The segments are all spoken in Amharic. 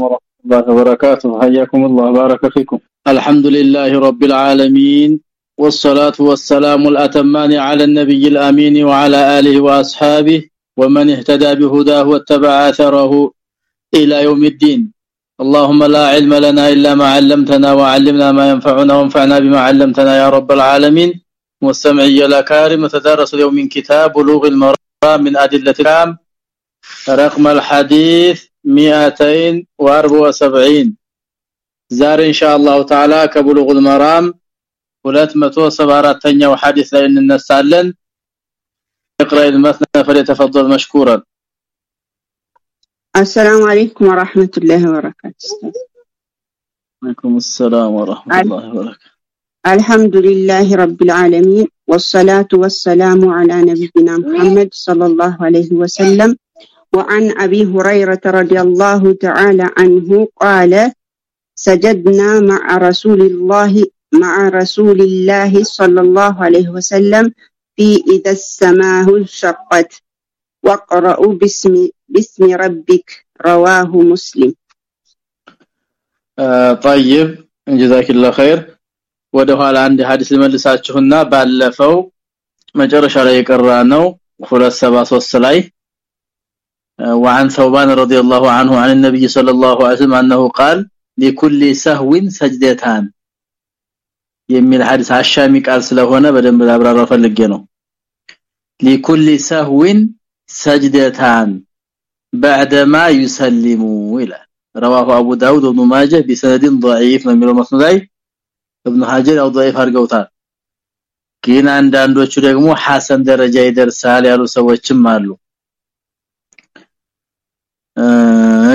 ورحمة الله وبركاته. حياكم الله. بارك فيكم. الحمد لله رب العالمين والصلاة والسلام الأتمان على النبي الأمين وعلى آله وأصحابه ومن اهتدى بهداه واتبع اثره إلى يوم الدين. اللهم لا علم لنا إلا ما علمتنا وعلمنا ما ينفعنا وانفعنا بما علمتنا يا رب العالمين. والسمعي الأكارم تدرس اليوم من كتاب بلوغ المرام من أدلة الكام رقم الحديث 274 ዛሬ ኢንሻአላህ ተዓላ ከብሉግ المرام 274ኛው ሐዲስ ላይ እንነሳለን اقرا المثنى فليتفضل مشكورا السلام عليكم ورحمة الله وبركاته وعليكم السلام ورحمة الله وبركاته الحمد لله رب العالمين والصلاة والسلام على نبينا محمد صلى الله عليه وسلم وعن أبي هريرة رضي الله تعالى عنه قال سجدنا مع رسول الله مع رسول الله صلى الله عليه وسلم في إذا السماء انشقت واقرأوا باسم باسم ربك رواه مسلم آه طيب جزاك الله خير ወደ ኋላ አንድ ሐዲስ ልመልሳችሁና ባለፈው መጨረሻ ላይ የቀራ ነው 273 ላይ وعن ثوبان رضي الله عنه عن النبي صلى الله عليه وسلم انه قال لكل سهو سجدتان የሚል ሐዲስ አሻሚ ቃል ስለሆነ በደንብ አብራራ ፈልጌ ነው لكل سهو سجدتان بعدما يسلم الى رواه ابو داود وابن ماجه بسند ضعيف من المسند ابن حجر او ضعيف አድርገውታል ግን አንዳንዶቹ ደግሞ ሐሰን ደረጃ ይደርሳል ያሉ ሰዎችም አሉ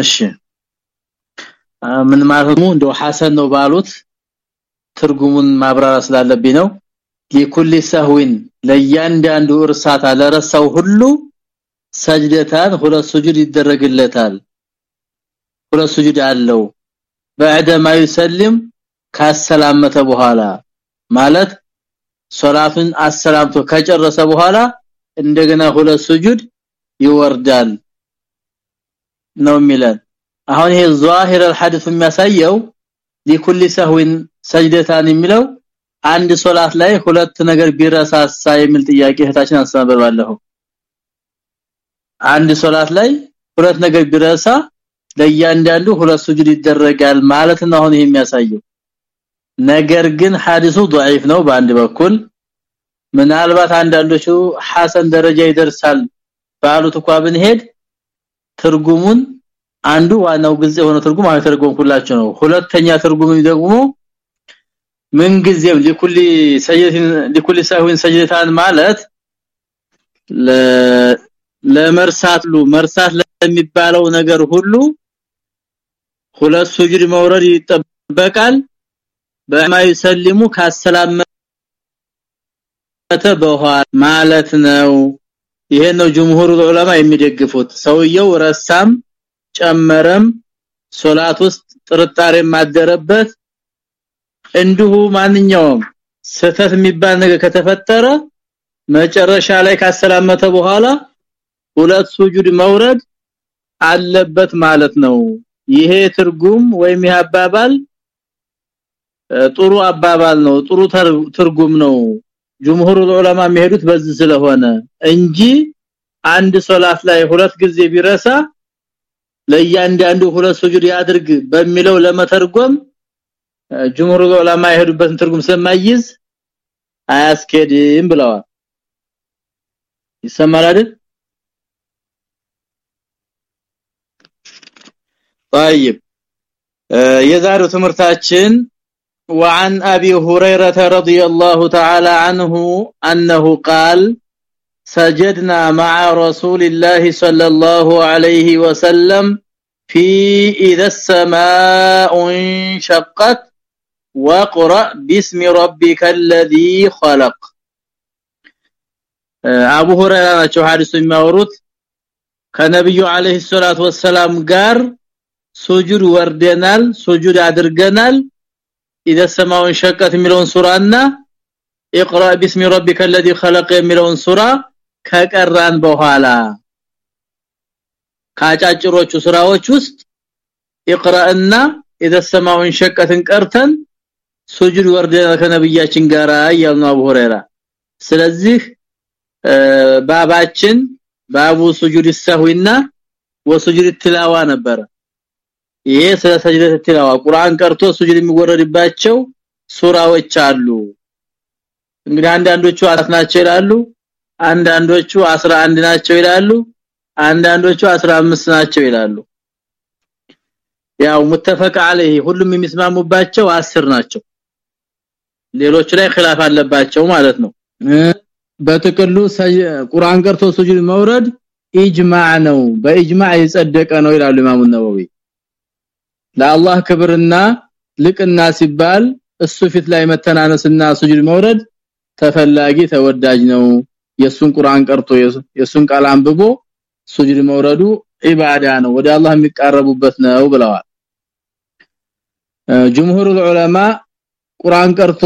እሺ ምን ማለት ነው እንደው ሐሰን ነው ባሉት ትርጉሙን ማብራራ ስላለብኝ ነው ለኩል ሰህዊን ለያንዳንዱ እርሳታ ለረሳው ሁሉ ሰጅደታን ሁለት ሱጁድ ይደረግለታል ሁለት ሱጁድ አለው بعد ما يسلم ካሰላመተ በኋላ ማለት ሶላቱን አሰላምቶ ከጨረሰ በኋላ እንደገና ሁለት ሱጁድ ይወርዳል ነው የሚለን አሁን ይሄ ዛሂር الحديث የሚያሳየው لكل سهو سجدتان የሚለው አንድ ሶላት ላይ ሁለት ነገር ቢረሳሳ የሚል ጥያቄ እህታችን አስተናበር ባለሁ አንድ ሶላት ላይ ሁለት ነገር ቢረሳ ለእያንዳንዱ ሁለት ሱጁድ ይደረጋል ማለት ነው አሁን ይሄ የሚያሳየው ነገር ግን ሐዲሱ ضعيف ነው በአንድ በኩል ምናልባት አንዳንዶቹ ሐሰን ደረጃ ይደርሳል ባሉት እንኳን ብንሄድ ትርጉሙን አንዱ ዋናው ግልጽ የሆነ ትርጉም አልተረጎምኩላችሁ ነው። ሁለተኛ ትርጉም ደግሞ ምን ጊዜም ለኩል ሰይድን ለኩል ሳይሆን ሰጅደታን ማለት ለመርሳትሉ መርሳት ለሚባለው ነገር ሁሉ ሁለት ሱጁድ መውረድ ይጠበቃል። በማይ ሰሊሙ ካሰላመተ ማለት ነው ይሄ ነው ጅምሁሩ ዑለማ የሚደግፉት። ሰውየው ረሳም ጨመረም ሶላት ውስጥ ጥርጣሬ ማደረበት። እንዲሁ ማንኛውም ስተት የሚባል ነገር ከተፈጠረ መጨረሻ ላይ ካሰላመተ በኋላ ሁለት ሱጁድ መውረድ አለበት ማለት ነው። ይሄ ትርጉም ወይም ይሄ አባባል ጥሩ አባባል ነው ጥሩ ትርጉም ነው ጅምሁሩ ዑለማ የሚሄዱት በዚህ ስለሆነ እንጂ አንድ ሶላት ላይ ሁለት ጊዜ ቢረሳ ለእያንዳንዱ ሁለት ሱጁድ ያድርግ በሚለው ለመተርጎም ጅምሁሩ ዑለማ የሄዱበትን ትርጉም ስለማይዝ አያስኬድም ብለዋል ይሰማል አይደል طيب የዛሬው ትምህርታችን وعن ابي هريره رضي الله تعالى عنه انه قال سجدنا مع رسول الله صلى الله عليه وسلم في اذا السماء انشقت واقرا باسم ربك الذي خلق አቡ ሁረይራ ናቸው ሐዲሱ የሚያወሩት ከነብዩ አለይሂ ሰላቱ ወሰለም ጋር ሱጁድ ወርደናል ሱጁድ አድርገናል اذا السماء انشقت የሚለውን ሱራና اقرا باسم ربك الذي خلق የሚለውን ሱራ ከቀራን በኋላ ካጫጭሮቹ ስራዎች ውስጥ اقرانا اذا السماء انشقت ቀርተን ሱጁድ ወርደና ከነብያችን ጋር ያልኑ አቡ ሁረይራ ስለዚህ ባባችን ባቡ ሱጁድ ሰህዊና ወሱጁድ ትላዋ ነበር ይሄ ስለ ሰጅደት ትላዋ ቁርአን ቀርቶ ሱጁድ የሚወረድባቸው ሱራዎች አሉ። እንግዲህ አንዳንዶቹ አራት ናቸው ይላሉ አንዳንዶቹ 11 ናቸው ይላሉ አንዳንዶቹ 15 ናቸው ይላሉ። ያው ሙተፈቅ አለህ ሁሉም የሚስማሙባቸው 10 ናቸው። ሌሎች ላይ ኺላፍ አለባቸው ማለት ነው። በጥቅሉ ቁርአን ቀርቶ ሱጁድ መውረድ ኢጅማዕ ነው በኢጅማዕ የጸደቀ ነው ይላሉ ኢማሙ ነወዊ ለአላህ ክብርና ልቅና ሲባል እሱ ፊት ላይ መተናነስና ሱጁድ መውረድ ተፈላጊ ተወዳጅ ነው። የሱን ቁርአን ቀርቶ የሱን ቃል አንብቦ ሱጁድ መውረዱ ኢባዳ ነው። ወደ አላህ የሚቃረቡበት ነው ብለዋል። ጅምሁሩ ዑለማ ቁርአን ቀርቶ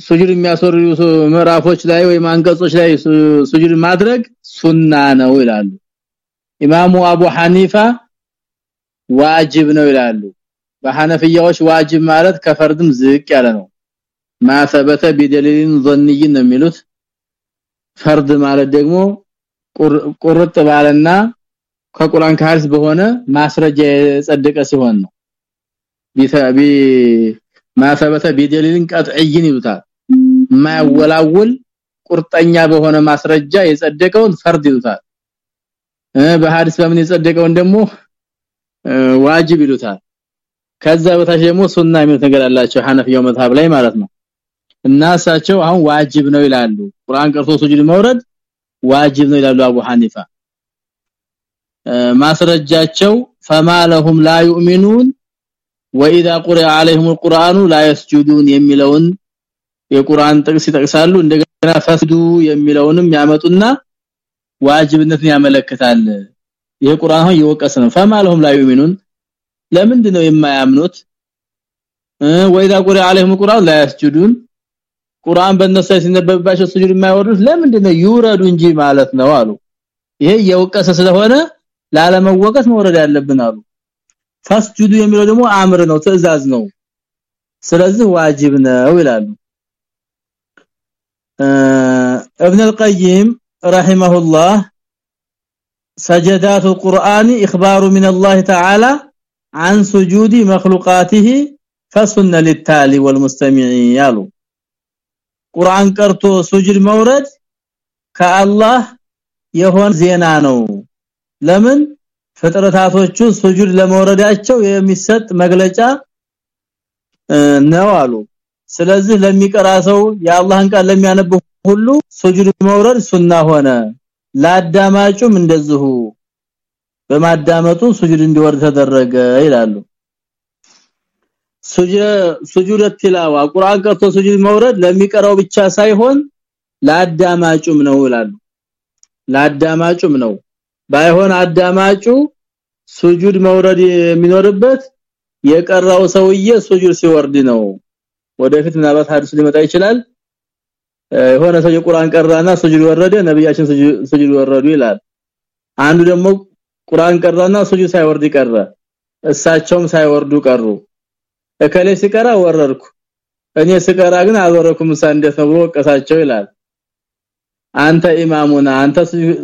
ሱጁድ የሚያስወርዱ ምዕራፎች ላይ ወይ አንቀጾች ላይ ሱጁድ ማድረግ ሱና ነው ይላሉ። ኢማሙ አቡ ሐኒፋ ዋጅብ ነው ይላሉ በሐነፊያዎች ዋጅብ ማለት ከፈርድም ዝቅ ያለ ነው ማሰበተ ቢደሊልን ظني ነው የሚሉት ፈርድ ማለት ደግሞ ቁርጥ ባለና ከቁርአን ከሐዲስ በሆነ ማስረጃ የጸደቀ ሲሆን ነው ቢታቢ ማሰበተ ቢደሊልን ቀጥዕይን ይሉታል ማያወላውል ቁርጠኛ በሆነ ማስረጃ የጸደቀውን ፈርድ ይሉታል በሐዲስ በምን የጸደቀውን ደግሞ ዋጅብ ይሉታል ከዛ በታች ደግሞ ሱና የሚሉት ነገር አላቸው ሐነፊያው መዝሐብ ላይ ማለት ነው እና እሳቸው አሁን ዋጅብ ነው ይላሉ ቁርአን ቀርቶ ሱጁድ መውረድ ዋጅብ ነው ይላሉ አቡ ሐኒፋ ማስረጃቸው فما لهم لا يؤمنون واذا قرئ عليهم القران لا يسجدون የሚለውን የቁርአን ጥቅስ ይጠቅሳሉ እንደገና ፈስዱ የሚለውንም ያመጡና ዋጅብነትን ያመለክታል ይሄ ቁርአን ሆይ ይወቀስ ነው فما لهم لا يؤمنون ለምንድን ነው የማያምኑት ወይዳ ቁሪ عليهم القران لا يسجدون ቁርአን በእነሱ ሲነበብባቸው ስጁድ የማይወርዱት ለምንድን ነው ይውረዱ እንጂ ማለት ነው አሉ ይሄ የወቀሰ ስለሆነ ላለመወቀስ መውረድ ያለብን አሉ ፈስጁዱ የሚለው ደግሞ አምር ነው ትዕዛዝ ነው ስለዚህ ዋጅብ ነው ይላሉ ابن القيم رحمه الله سجدات القرآن إخبار من الله تعالى عن سجود مخلوقاته فسن للتالي والمستمعين يالو ቁርአን ቀርቶ ሱጁድ መውረድ ከአላህ የሆነ ዜና ነው ለምን ፍጥረታቶቹ ሱጁድ ለመውረዳቸው የሚሰጥ መግለጫ ነው አሉ ስለዚህ ለሚቀራ ሰው የአላህን ቃል ለሚያነብ ሁሉ ሱጁድ መውረድ ሱና ሆነ ለአዳማጩም እንደዚሁ በማዳመጡ ሱጁድ እንዲወርድ ተደረገ ይላሉ። ሱጁድ ትላዋ ቁርአን ቀርቶ ሱጁድ መውረድ ለሚቀራው ብቻ ሳይሆን ለአዳማጩም ነው ይላሉ። ለአዳማጩም ነው። ባይሆን አዳማጩ ሱጁድ መውረድ የሚኖርበት የቀራው ሰውዬ ሱጁድ ሲወርድ ነው። ወደፊት ምናልባት ሐዲስ ሊመጣ ይችላል የሆነ ሰው የቁርአን ቀራና ሱጁድ ወረደ ነብያችን ሱጁድ ወረዱ ይላል። አንዱ ደግሞ ቁርአን ቀራና ሱጁድ ሳይወርድ ቀረ። እሳቸውም ሳይወርዱ ቀሩ። እከሌ ሲቀራ ወረድኩ እኔ ስቀራ ግን አልወረድኩም እንዴት ነው ብሎ ወቀሳቸው ይላል። አንተ ኢማሙና አንተ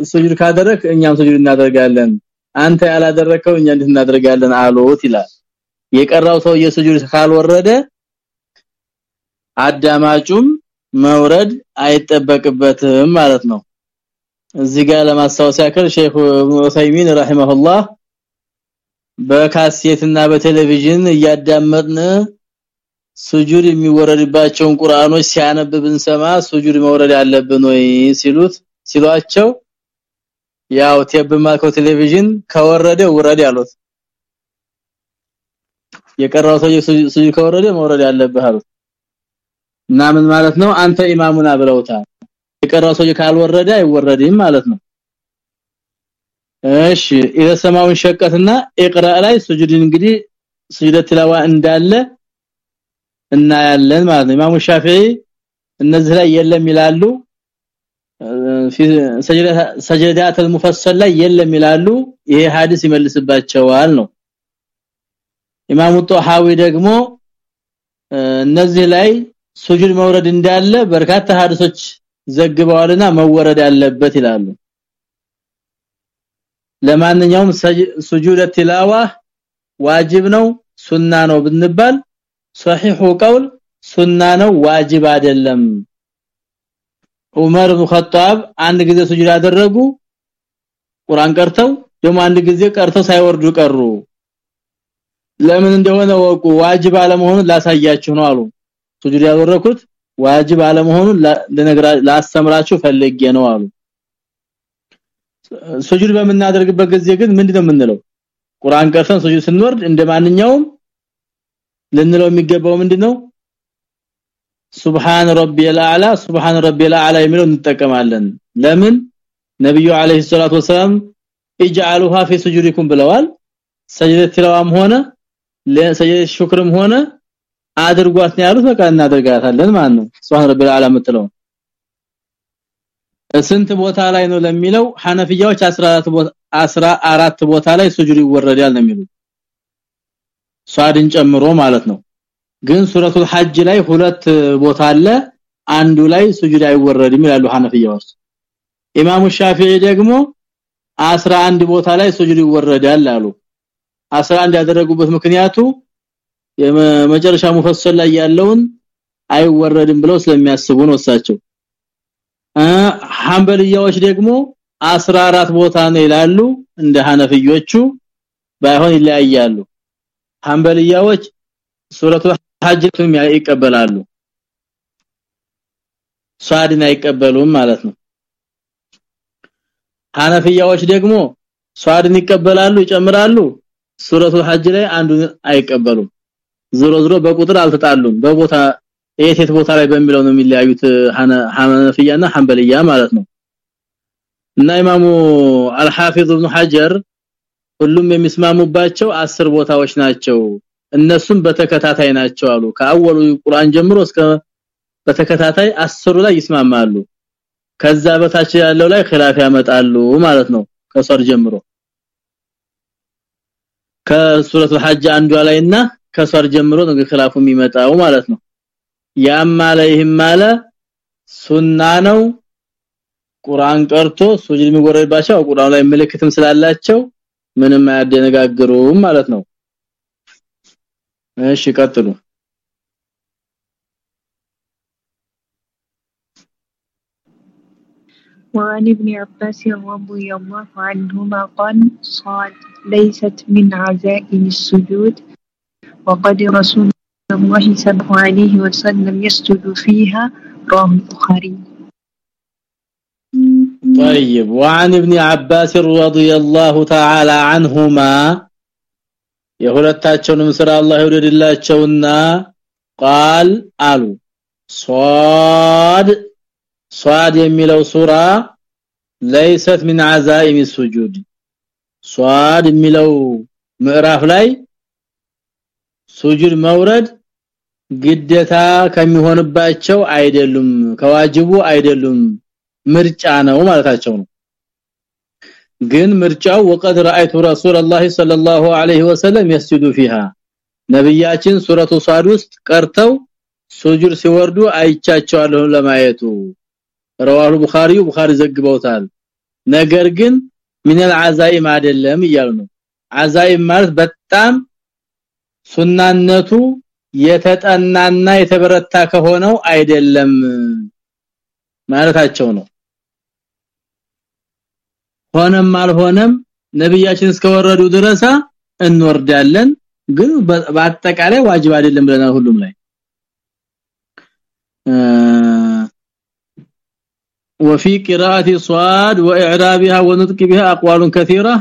ሱጁድ ካደረክ እኛም ሱጁድ እናደርጋለን አንተ ያላደረከው እኛ እንዴት እናደርጋለን አሉት ይላል። የቀራው ሰው የሱጁድ ካልወረደ አዳማጩም መውረድ አይጠበቅበትም ማለት ነው። እዚህ ጋር ለማስታወስ ያክል ሼክ ኡሰይሚን ረሂመሁላህ በካሴትና በቴሌቪዥን እያዳመጥን ሱጁድ የሚወረድባቸውን ቁርአኖች ሲያነብብን ሰማ ሱጁድ መውረድ ያለብን ወይ ሲሉት ሲሏቸው ያው ቴብማከው ቴሌቪዥን ከወረደ ውረድ ያሉት የቀራው ሰው ሱጁድ ከወረደ መውረድ ያለብህ አሉት እና ምን ማለት ነው አንተ ኢማሙና ብለውታል የቀራው ሰው ካልወረደ አይወረድም ማለት ነው እሺ ኢዘሰማውን ሸቀትና ኢቅራ ላይ ሱጁድ እንግዲህ ሱጁድ ትላዋ እንዳለ እናያለን ማለት ነው ኢማሙ ሻፊዒ እነዚህ ላይ የለም ይላሉ ሰጀዳት المفصل ላይ የለም ይላሉ ይሄ ሐዲስ ይመልስባቸዋል ነው ኢማሙ ጦሃዊ ደግሞ እነዚህ ላይ ሱጁድ መውረድ እንዳለ በርካታ ሐዲሶች ዘግበዋልና መወረድ ያለበት ይላሉ። ለማንኛውም ሱጁድ ቲላዋ ዋጅብ ነው ሱና ነው ብንባል ሷሂሁ ቀውል ሱና ነው ዋጅብ አይደለም። ዑመር ኢብኑ አንድ ጊዜ ሱጁድ ያደረጉ ቁርአን ቀርተው ደግሞ አንድ ጊዜ ቀርተው ሳይወርዱ ቀሩ። ለምን እንደሆነ ወቁ ዋጅብ አለመሆኑን ላሳያችሁ ነው አሉ። ሱጁድ ያደረኩት ዋጅብ አለመሆኑን ለነገራ ላስተምራችሁ ፈልጌ ነው አሉ ሱጁድ በምናደርግበት ጊዜ ግን ምንድነው የምንለው ቁርአን ቀርተን ሱጁድ ስንወርድ እንደማንኛውም ልንለው የሚገባው ምንድነው ሱብሃን ረቢየል አዕላ ሱብሃን ረቢየል አዕላ የሚለው እንጠቀማለን ለምን ነብዩ አለይሂ ሰላቱ ወሰለም اجعلوها في سجودكم ብለዋል ሰጅደት ትላዋም ሆነ ለሰጅደት ሹክርም ሆነ አድርጓት ያሉት። በቃ እናደርጋታለን ማለት ነው። ሱብሃን ረቢየል አዕላ ምትለው ስንት ቦታ ላይ ነው ለሚለው ሐነፊያዎች 14 ቦታ 14 ቦታ ላይ ሱጁድ ይወረዳል ነው የሚሉት። ሷድን ጨምሮ ማለት ነው። ግን ሱረቱል ሐጅ ላይ ሁለት ቦታ አለ። አንዱ ላይ ሱጁድ አይወረድም ይላሉ ሐነፊያዎች። ኢማሙ ሻፊዒ ደግሞ 11 ቦታ ላይ ሱጁድ ይወረዳል አሉ። 11 ያደረጉበት ምክንያቱ የመጨረሻ ሙፈሰል ላይ ያለውን አይወረድም ብለው ስለሚያስቡ ነው እሳቸው። ሐንበልያዎች ደግሞ 14 ቦታ ነው ይላሉ። እንደ ሐነፊዮቹ ባይሆን ይለያያሉ። ሐንበልያዎች ሱረቱ ሐጅቱም ይቀበላሉ። ሷድን አይቀበሉም ማለት ነው። ሐነፊያዎች ደግሞ ሷድን ይቀበላሉ ይጨምራሉ። ሱረቱ ሐጅ ላይ አንዱን አይቀበሉም ዝሮ ዝሮ በቁጥር አልተጣሉም። በቦታ የት ቦታ ላይ በሚለው ነው የሚለያዩት ሐነፊያና ሐንበልያ ማለት ነው። እና ኢማሙ አልሐፊዝ ኢብኑ ሐጀር ሁሉም የሚስማሙባቸው አስር ቦታዎች ናቸው። እነሱም በተከታታይ ናቸው አሉ። ከአወሉ ቁርአን ጀምሮ እስከ በተከታታይ አስሩ ላይ ይስማማሉ። ከዛ በታች ያለው ላይ ኺላፍ ያመጣሉ ማለት ነው ከሷር ጀምሮ። ከሱረቱል ሐጅ አንዷ ላይና ከሷር ጀምሮ ነው ኺላፉ የሚመጣው ማለት ነው ያም አለይህም ማለ ሱና ነው ቁርአን ቀርቶ ሱጁድ የሚወረድባቸው ቁርአን ላይ ምልክትም ስላላቸው ምንም አያደነጋግሩም ማለት ነው እሺ ቀጥሉ وعن ابن عباس رضي الله عنهما قال صاد ليست من عزائم السجود وقد رسول الله صلى الله عليه وسلم يسجد فيها رواه البخاري طيب وعن ابن عباس رضي الله تعالى عنهما የሁለታቸውንም ስራ አላህ ይወደድላቸውና قال አሉ ሷድ ሷድ የሚለው ሱራ ليست من عزائم السجود ሷድ የሚለው ምዕራፍ ላይ ሱጁድ መውረድ ግዴታ ከሚሆንባቸው አይደሉም ከዋጅቡ አይደሉም ምርጫ ነው ማለታቸው ነው ግን ምርጫው ወቀድ رأيت رسول الله صلى الله عليه وسلم يسجد فيها ነብያችን ሱረቱ ሷድ ውስጥ ቀርተው ሱጁድ ሲወርዱ አይቻቸዋለሁ ለማየቱ ረዋሁ ቡኻሪ ቡኻሪ ዘግበውታል ነገር ግን ምን العزائم አይደለም እያሉ ነው አዛይም ማለት በጣም ሱናነቱ የተጠናና የተበረታ ከሆነው አይደለም ማለታቸው ነው ሆነም አልሆነም ነብያችን እስከወረዱ ድረስ እንወርዳለን ግን በአጠቃላይ ዋጅብ አይደለም ብለናል ሁሉም ላይ وفي قراءه صاد واعرابها ونطق بها اقوال كثيره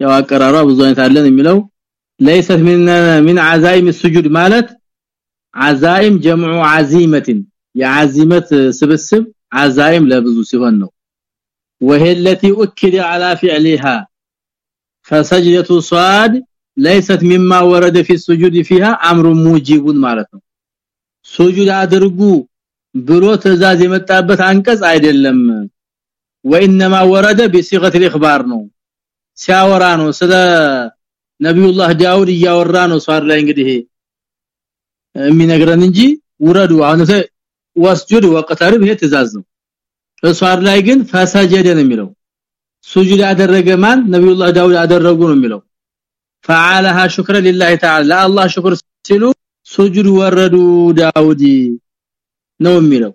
ያው አቀራራ ብዙ አይነት አለን የሚለው ليست من من عزائم السجود ማለት عزائم جمع عزيمه የዓዚመት ስብስብ عزائم ለብዙ ሲሆን ነው وهي التي اكد على فعلها فسجده صاد ليست مما ورد في السجود فيها امر موجب ማለት ነው سجود አድርጉ ብሎ ተዛዝ የመጣበት አንቀጽ አይደለም وانما ورد بصيغه الاخبار ነው ሲያወራ ነው ስለ ነብዩላህ ዳውድ እያወራ ነው ሷር ላይ እንግዲህ የሚነግረን እንጂ ውረዱ። አሁን ወስጁድ ወቀተሪብ ይሄ ትእዛዝ ነው። ሷር ላይ ግን ፈሰጀደ ነው የሚለው። ሱጁድ አደረገ ማን? ነብዩላህ ዳውድ አደረጉ ነው የሚለው። فعلها شكرا لله تعالى ለአላህ ሽክር ሲሉ ሱጁድ ወረዱ ዳውድ ነው የሚለው።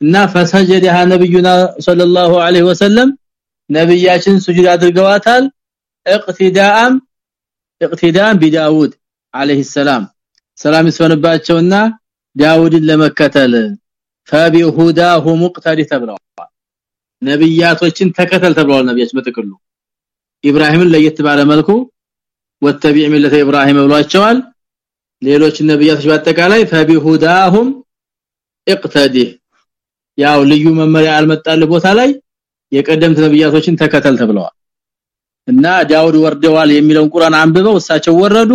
እና فسجدها ነብዩና ሰለላሁ الله ወሰለም ነብያችን ሱጁድ አድርገዋታል። اقتداءም اقتداء بداود عليه السلام ሰላም ይስፈንባቸውና ዳውድን ለመከተል فبهداه مقتدي ተብለዋል ነብያቶችን ተከተል ተብለዋል ነብያችን በጥቅሉ ኢብራሂምን ለየት ባለ መልኩ ወተቢዕ ሚለተ ኢብራሂም ብሏቸዋል ሌሎች ነብያቶች በአጠቃላይ فبهداهم اقتدي ያው ልዩ መመሪያ አልመጣል ቦታ ላይ የቀደምት ነብያቶችን ተከተል ተብለዋል እና ዳውድ ወርደዋል የሚለውን ቁርአን አንብበው እሳቸው ወረዱ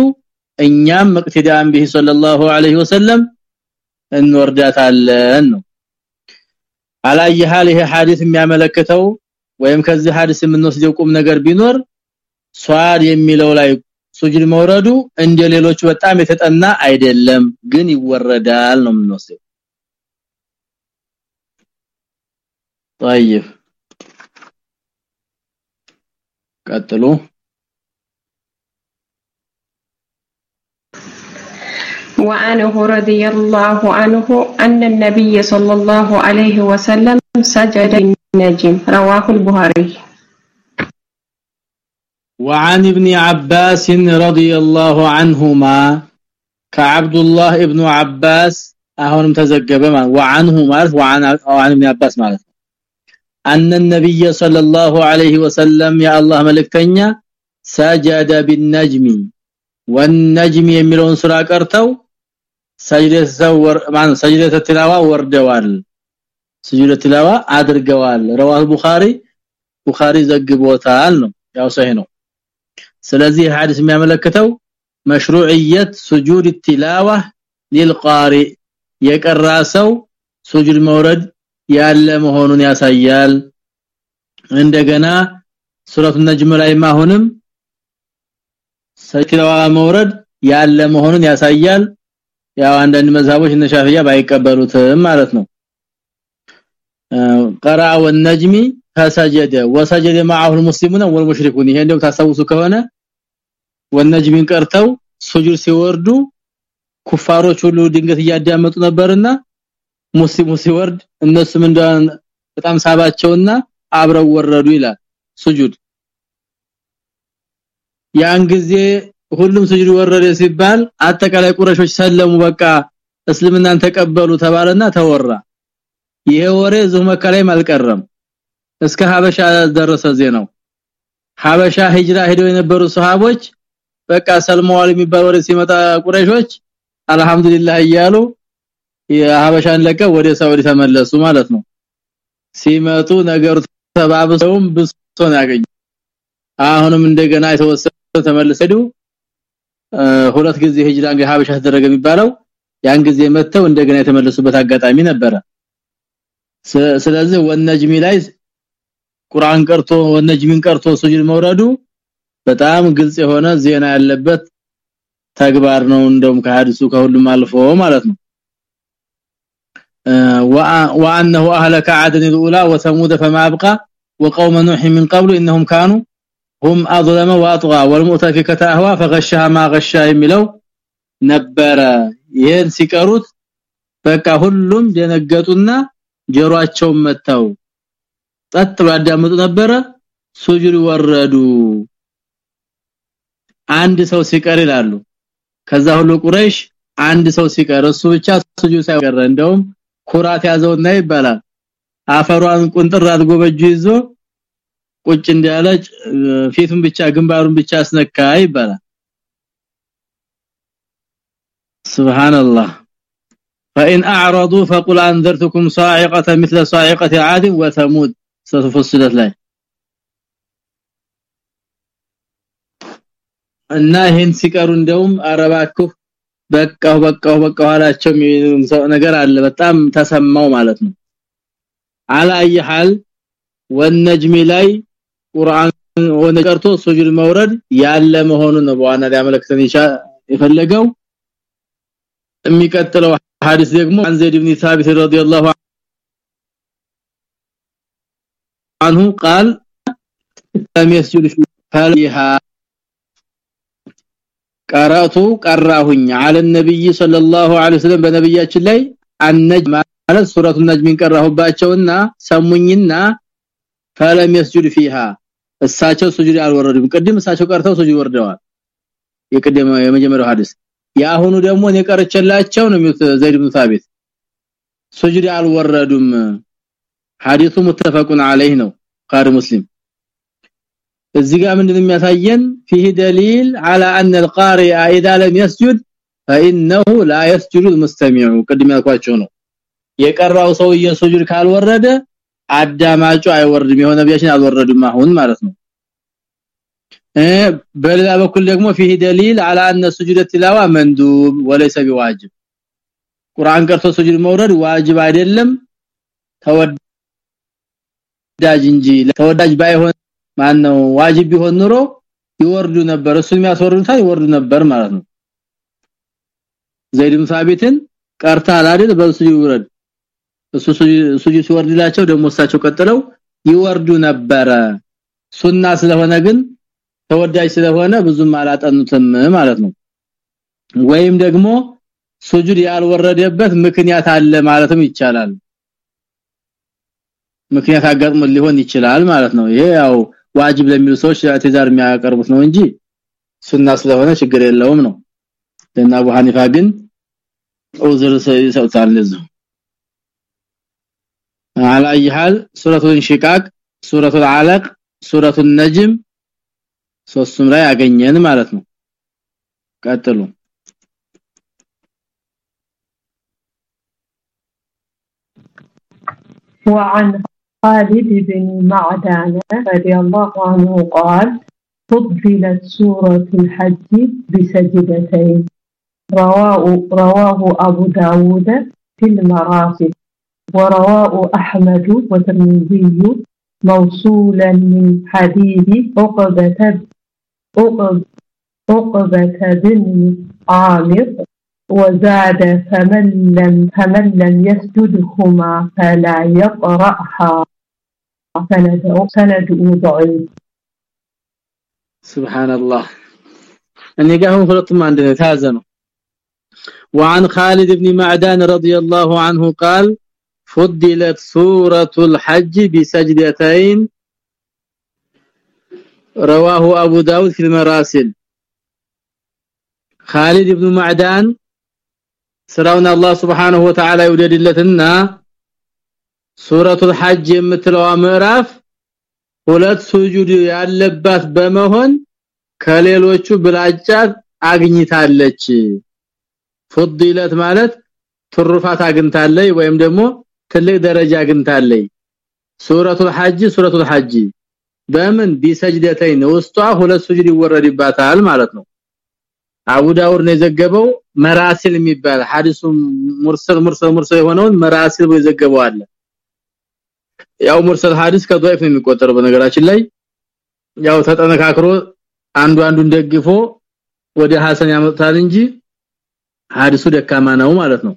እኛም መቅተዳን ቢሂ ሰለላሁ ዐለይሂ ወሰለም እንወርዳታለን ነው አላየሃል ይሄ ሐዲስ የሚያመለክተው ወይም ከዚህ ሐዲስ የምንወስደው ቁም ነገር ቢኖር ሷድ የሚለው ላይ ሱጁድ መውረዱ እንደ ሌሎች በጣም የተጠና አይደለም ግን ይወረዳል ነው የምንወስደው طيب ቀጥሉ وعنه رضي الله عنه أن النبي صلى الله عليه وسلم سجد النجم رواه البخاري وعن ابن عباس رضي الله عنهما كعبد الله ابن عباس አሁንም ተዘገበ ማለት وعنه ማለት وعن عن ابن عباس ማለት ان النبي صلى الله عليه وسلم يا الله ملكتنيا سجد بالنجم. والنجم የሚለውን ሱራ ቀርተው ሰጅደተ ዘወር ማን ሰጅደተ ተላዋ ወርደዋል ሰጅደተ ተላዋ አድርገዋል رواه البخاري. ቡኻሪ ዘግቦታል ነው ያው ሰሂህ ነው ስለዚህ ሐዲስ የሚያመለክተው መሽሩዕየት ሱጁድ التلاوه للقارئ. የቀራ ሰው ሱጁድ መውረድ ያለ መሆኑን ያሳያል እንደገና ሱረቱ ነጅም ላይ ማሁንም ሰጅዳዋ መውረድ ያለ መሆኑን ያሳያል ያው አንዳንድ መዝሃቦች እነ ሻፊያ ባይቀበሉትም ማለት ነው ቀራ ወነጅሚ ፈሰጀደ ወሰጀደ معه المسلمون والمشركون ይሄ እንደው ታሳውሱ ከሆነ ወነጅሚን ቀርተው ሱጁድ ሲወርዱ ኩፋሮች ሁሉ ድንገት እያዳመጡ ነበርና ሙስሊሙ ሲወርድ እነሱም እንደን በጣም ሳባቸውና አብረው ወረዱ ይላል። ሱጁድ ያን ጊዜ ሁሉም ስጁድ ወረደ ሲባል አጠቃላይ ቁረሾች ሰለሙ በቃ እስልምናን ተቀበሉ ተባለና ተወራ። ይሄ ወሬ እዚሁ መካ ላይ አልቀረም። እስከ ሀበሻ ደረሰ ዜናው። ሀበሻ ሂጅራ ሄደው የነበሩ ሱሐቦች በቃ ሰልመዋል የሚባል ወሬ ሲመጣ ቁረሾች አልহামዱሊላህ እያሉ የሀበሻን ለቀው ወደ ሳውዲ ተመለሱ ማለት ነው። ሲመጡ ነገሩ ተባብሰውም ብሶን ያገኙ አሁንም እንደገና የተወሰነ ተመለሰዱ ሁለት ጊዜ ሂጅራ ሀበሻ ተደረገ የሚባለው ያን ጊዜ መተው እንደገና የተመለሱበት አጋጣሚ ነበረ። ስለዚህ ወነጅሚ ላይ ቁርአን ቀርቶ ወነጅሚን ቀርቶ ሱጁድ መውረዱ በጣም ግልጽ የሆነ ዜና ያለበት ተግባር ነው። እንደውም ከሐዲሱ ከሁሉም አልፎ ማለት ነው وانه اهلك عاد الاولى وثمود فما ابقى وقوم نوح من قبل انهم كانوا هم اظلم واطغى والمؤتفكه اهوا فغشها ما غشا የሚለው ነበረ ይሄን ሲቀሩት በቃ ሁሉም ደነገጡና ጆሮአቸው መታው ጸጥ ብለው ያዳምጡ ነበረ ሱጁድ ወረዱ አንድ ሰው ሲቀር ይላሉ ከዛ ሁሉ ቁረይሽ አንድ ሰው ሲቀር እሱ ብቻ ሱጁድ ሳይቀር እንደውም ኩራት ያዘውና ይባላል አፈሯን ቁንጥር አድርጎ በእጁ ይዞ ቁጭ እንዳለ ፊቱን ብቻ ግንባሩን ብቻ አስነካ ይባላል ሱብሃንአላህ فإن أعرضوا فقل أنذرتكم صاعقة مثل صاعقة عاد وثمود ستفصلت ላይ እና ይሄን ሲቀሩ እንደውም አረባኩ በቃው በቃው በቃው አላቸው ነገር አለ በጣም ተሰማው ማለት ነው አላየሃል ወነጅሚ ላይ ቁርአን ሆነ ቀርቶ ሱጁድ መውረድ ያለ መሆኑን ነው በዋና ሊያመለክተን የፈለገው የሚቀጥለው ሐዲስ ደግሞ عن زيد بن ثابت رضي الله عنه قال لم يسجد فيها ቀራቱ ቀራሁኝ አለ ነብይ ሰለላሁ الله عليه በነብያችን ላይ አንነጅ ማለት ሱረቱ ነጅሚን ቀራሁባቸውና ሰሙኝና فلم يسجد فيها እሳቸው ስጁድ አልወረዱም። ቅድም እሳቸው ቀርተው ስጁድ ወርደዋል። የቅድም የመጀመሪያው ሐዲስ ያሁኑ ደግሞ እኔ ቀርቼላቸው ነው የሚሉት ዘይድ ኢብኑ ሳቢት። ስጁድ አልወረዱም። ሐዲሱ متفق عليه ነው። ቃሪ ሙስሊም። እዚህ ጋር ምንድነው የሚያሳየን فيه دليل على ان القارئ اذا لم يسجد فانه لا يسجد المستمع ቅድም ያልኳቸው ነው የቀራው ሰውዬ ሱጁድ ካልወረደ አዳማጩ አይወርድም የሆነ ቢያችን አልወረዱም አሁን ማለት ነው በሌላ በኩል ደግሞ فيه دليل على ان سجود التلاوه مندوب وليس بواجب ቁርአን ቀርቶ ሱጁድ መውረድ ዋጅብ አይደለም ተወዳጅ እንጂ ተወዳጅ ባይሆን ማን ነው ዋጅብ ቢሆን ኑሮ ይወርዱ ነበር እሱ የሚያስወርዱታ ይወርዱ ነበር ማለት ነው። ዘይድም ሳቢትን ቀርታል አይደል? በሱ ይወርድ እሱ ሱጁድ ሲወርድላቸው ደግሞ እሳቸው ቀጥለው ይወርዱ ነበረ። ሱና ስለሆነ ግን ተወዳጅ ስለሆነ ብዙም አላጠኑትም ማለት ነው። ወይም ደግሞ ሱጁድ ያልወረደበት ምክንያት አለ ማለትም ይቻላል። ምክንያት አጋጥሞ ሊሆን ይችላል ማለት ነው። ይሄ ያው ዋጅብ ለሚሉ ሰዎች ትዛር የሚያቀርቡት ነው እንጂ ሱና ስለሆነ ችግር የለውም ነው ለና አቡ ሐኒፋ ግን ዑዝር ሰውታል ለዚህ على اي حال سوره الانشقاق سوره العلق سوره النجم ሶስቱም ላይ ያገኘን ማለት ነው ቀጥሉ وعن خالد بن معدان رضي الله عنه قال فضلت سورة الحج بسجدتين. رواه, رواه أبو داود في المراسل ورواه أحمد والترمذي موصولا من حديث عقبة عقبة بن عامر وزاد فمن لم فمن لم يسجدهما فلا يقرأها. سبحان الله النجاح فلطم عندنا تازنوا وعن خالد بن معدان رضي الله عنه قال فضلت سورة الحج بسجدتين رواه أبو داود في المراسل. خالد بن معدان سرنا الله سبحانه وتعالى يولدلتنا ሱረቱል ሐጅ የምትለዋ ምዕራፍ ሁለት ሱጁድ ያለባት በመሆን ከሌሎቹ ብላጫ አግኝታለች። فضلت ማለት ትሩፋት አግኝታለች ወይም ደግሞ ትልቅ ደረጃ አግኝታለች ሱረቱል ሐጅ ሱረቱል ሐጅ በምን? بسجدتين ውስጧ ሁለት ሱጁድ ይወረድባታል ማለት ነው። አቡ ዳውድ ነው የዘገበው መራሲል የሚባል ሐዲሱ ሙርሰል ሙርሰል ሙርሰል የሆነውን መራሲል ብሎ የዘገበው አለ ያው ሙርሰል ሐዲስ ከضعيف ነው የሚቆጠረው በነገራችን ላይ። ያው ተጠነካክሮ አንዱ አንዱን ደግፎ ወደ ሐሰን ያመጣል እንጂ ሐዲሱ ደካማ ነው ማለት ነው።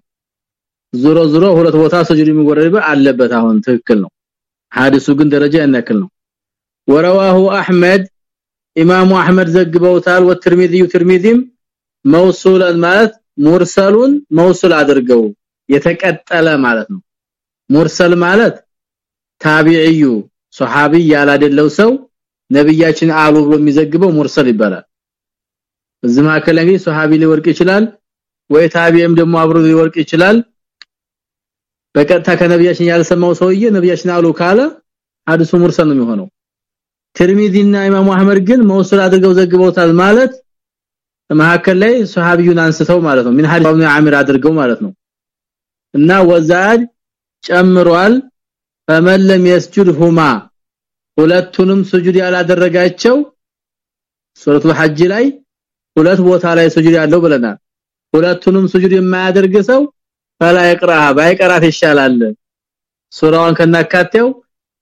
ዞሮ ዞሮ ሁለት ቦታ ሰጅድ የሚወረድ አለበት አሁን ትክክል ነው። ሐዲሱ ግን ደረጃ ያነክል ነው። ወረዋሁ አህመድ ኢማሙ አህመድ ዘግበውታል። ወትርሚዚዩ ትርሚዚም መውሱላን ማለት ሙርሰሉን መውሱል አድርገው የተቀጠለ ማለት ነው። ሙርሰል ማለት ታቢዒዩ ሱሐቢ ያላደለው ሰው ነብያችን አሉ ብሎ የሚዘግበው ሙርሰል ይባላል። እዚህ ማከለ እንግዲህ ሱሐቢ ሊወርቅ ይችላል ወይ ታቢዒም ደግሞ አብሮ ሊወርቅ ይችላል። በቀጥታ ከነብያችን ያልሰማው ሰውዬ ነብያችን አሉ ካለ ሐዲሱ ሙርሰል ነው የሚሆነው። ትርሚዚና ኢማሙ አህመድ ግን መውሱል አድርገው ዘግበውታል ማለት መሐከል ላይ ሱሐቢዩን አንስተው ማለት ነው። ምን ሐዲስ አሚር አድርገው ማለት ነው። እና ወዛድ ጨምሯል ፈመን ለም የስጁድሁማ ሁለቱንም ስጁድ ያላደረጋቸው ሱረቱል ሐጅ ላይ ሁለት ቦታ ላይ ስጁድ ያለው ብለናል ሁለቱንም ስጁድ የማያደርግ ሰው ፈላ ይቅራህ ባይቀራት ይሻላል ሱራውን ከናካቴው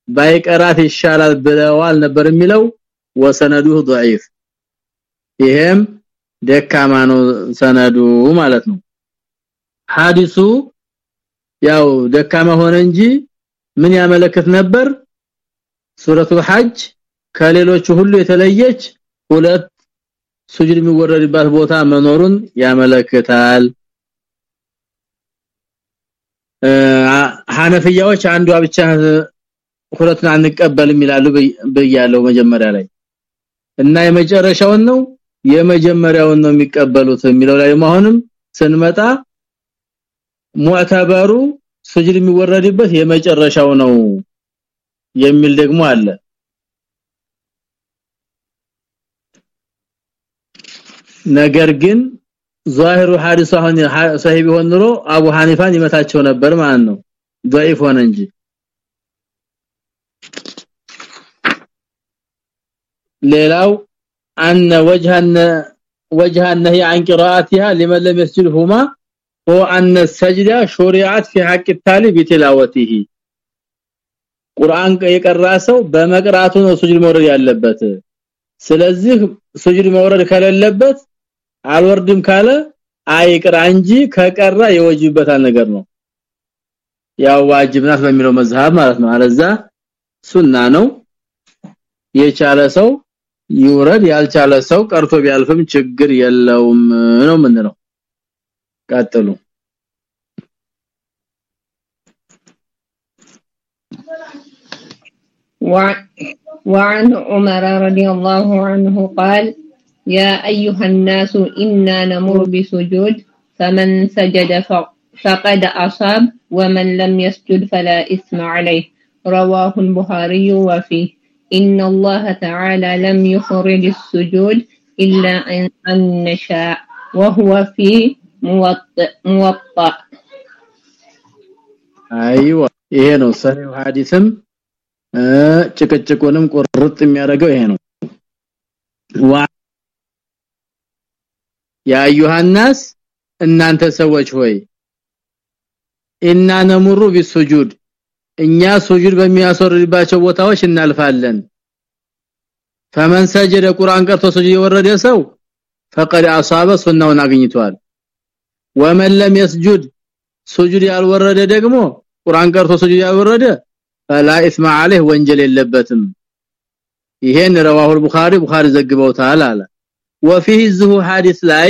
ባይቀራት ይሻላል ብለዋል ነበር የሚለው وسنده ضعيف ይሄም ደካማ ነው ሰነዱ ማለት ነው ሐዲሱ ያው ደካማ ሆነ እንጂ ምን ያመለክት ነበር? ሱረቱል ሐጅ ከሌሎቹ ሁሉ የተለየች ሁለት ሱጁድ የሚወረድባት ቦታ መኖሩን ያመለክታል። ሐነፊያዎች አንዷ ብቻ ሁለቱን አንቀበልም ይላሉ በያለው መጀመሪያ ላይ። እና የመጨረሻውን ነው የመጀመሪያውን ነው የሚቀበሉት የሚለው ላይ መሆንም ስንመጣ ሙዕተበሩ ስጅድ የሚወረድበት የመጨረሻው ነው የሚል ደግሞ አለ ነገር ግን ዛሂሩ ሐዲስ አሁን ሰሂህ ቢሆን ኑሮ አቡ ሐኒፋን ይመታቸው ነበር ማለት ነው ضعيف ሆነ እንጂ ሌላው أن وجه وجه النهي عن قراءتها لمن لم يسجدهما هو أن السجدة شرعت في حق التالي بتلاوته ቁርአን የቀራ ሰው በመቅራቱ ነው ሱጁድ መውረድ ያለበት ስለዚህ ሱጁድ መውረድ ከሌለበት አልወርድም ካለ አይቅራ እንጂ ከቀራ የወጅበታል ነገር ነው ያው ዋጅብናት በሚለው መዝሃብ ማለት ነው አለዛ ሱና ነው የቻለ ሰው ይውረድ ያልቻለ ሰው ቀርቶ ቢያልፍም ችግር የለውም ነው ምን ነው ቀጥሉ وعن عمر رضي الله عنه قال يا أيها الناس إنا نمر بسجود فمن سجد فقد أصاب ومن لم يسجد فلا إثم عليه رواه البخاري وفيه إن الله تعالى لم يخرج السجود إلا أن نشاء وهو في موطأ ايوه ይሄ ነው ሰሪው ሐዲስም ጭቅጭቁንም ቁርጥ የሚያደርገው ይሄ ነው ያ ዮሐንስ እናንተ ሰዎች ሆይ እና ነሙሩ ቢሱጁድ እኛ ሱጁድ በሚያስወርድባቸው ቦታዎች እናልፋለን ፈመን ሰጀደ ቁርአን ቀርቶ ሱጁድ የወረደ ሰው فقد اصاب ሱናውን አግኝቷል ومن لم يسجد سجود ያልወረደ ደግሞ ቁርአን ቀርቶ ስጁድ ያልወረደ فلا اثم عليه ወንጀል የለበትም ይሄን رواه البخاري ቡኻሪ ዘግበውታል አለ وفيه ذو حادث ላይ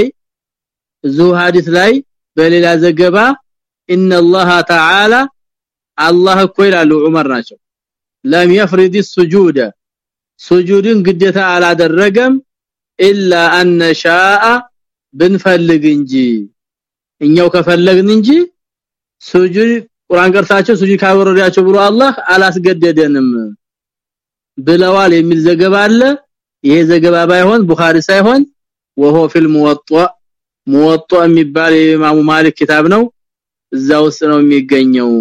ذو حادث ላይ በሌላ ዘገባ ان الله تعالى الله እኮ ይላሉ ዑመር ናቸው لم يفرض السجود سجودን ግዴታ አላደረገም الا ان شاء بنፈልግ እንጂ እኛው ከፈለግን እንጂ ሱጁድ ቁርአን ቀርታቸው ሱጁድ ካወረዳቸው ብሎ አላህ አላስገደደንም ብለዋል የሚል ዘገባ አለ። ይሄ ዘገባ ባይሆን ቡኻሪ ሳይሆን وهو في الموطأ موطأ የሚባል የኢማሙ ማሊክ ኪታብ ነው። እዛ ውስጥ ነው የሚገኘው።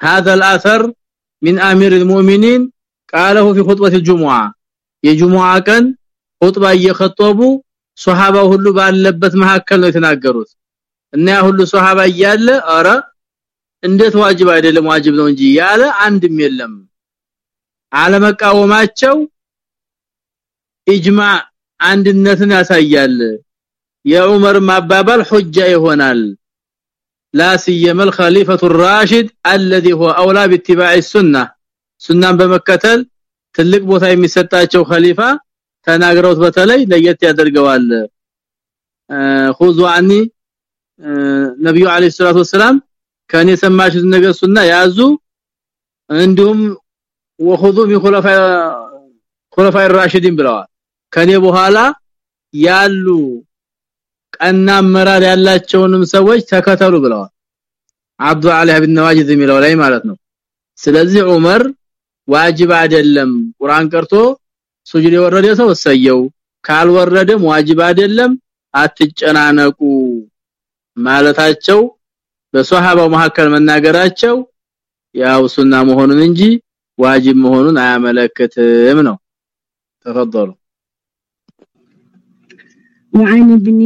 هذا الاثر من امير المؤمنين قاله في خطبه الجمعه የጁሙዓ ቀን ኹጥባ እየኸጠቡ ሱሐባው ሁሉ ባለበት መሐከል ነው የተናገሩት እና ሁሉ ሱሐባ እያለ አረ እንዴት ዋጅብ አይደለም ዋጅብ ነው እንጂ ያለ አንድም የለም አለመቃወማቸው ኢጅማዕ አንድነትን ያሳያል የዑመር ማባባል ሁጃ ይሆናል لا سيما الخليفه الراشد الذي هو اولى باتباع السنه ሱናን በመከተል ትልቅ ቦታ የሚሰጣቸው ኸሊፋ ተናግረውት በተለይ ለየት ያደርገዋል خذوا عني ነብዩ አለይሂ ሰላቱ ወሰለም ከኔ ሰማችሁት ነገር ሱና ያዙ እንዲሁም وخذوا من خلفاء خلفاء الراشدين ብለዋል ከኔ በኋላ ያሉ ቀና አመራር ያላቸውንም ሰዎች ተከተሉ ብለዋል አብዱ አሊ ኢብኑ ነዋጅዝ የሚለው ላይ ማለት ነው ስለዚህ ዑመር ዋጅብ አይደለም ቁርአን ቀርቶ ሱጁድ የወረደ ሰው ሰየው። ካልወረደም ዋጅብ አይደለም አትጨናነቁ ማለታቸው በሷሃባው መካከል መናገራቸው ያው ሱና መሆኑን እንጂ ዋጅብ መሆኑን አያመለክትም ነው። ተፈضلوا وعن ابن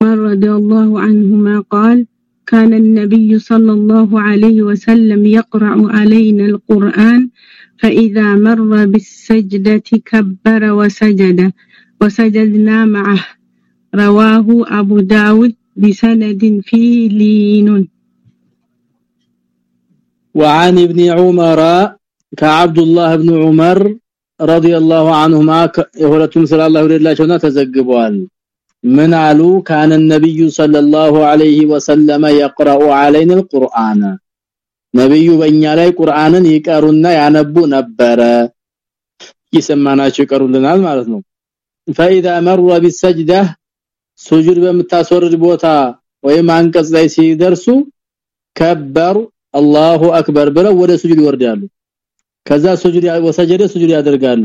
عمر رضي الله عنهما قال كان النبي صلى الله عليه وسلم يقرأ علينا القرآن فإذا مر بالسجدة كبر وسجد وسجدنا معه. رواه أبو داود بسند فيه لين. وعن ابن عمر كعبد الله بن عمر رضي الله عنهما يقول صلى الله عليه وسلم ምን አሉ كان النبي صلى الله عليه وسلم يقرأ علينا القرآن ነብዩ በእኛ ላይ ቁርአንን ይቀሩና ያነቡ ነበረ ይሰማናቸው ይቀሩልናል ማለት ነው فاذا مر بالسجده سجود በምታስወርድ ቦታ ወይም አንቀጽ ላይ ሲደርሱ ከበሩ አላሁ አክበር ብለው ወደ ስጁድ ይወርዳሉ ከዛ ስጁድ ወሰጀደ ስጁድ ያደርጋሉ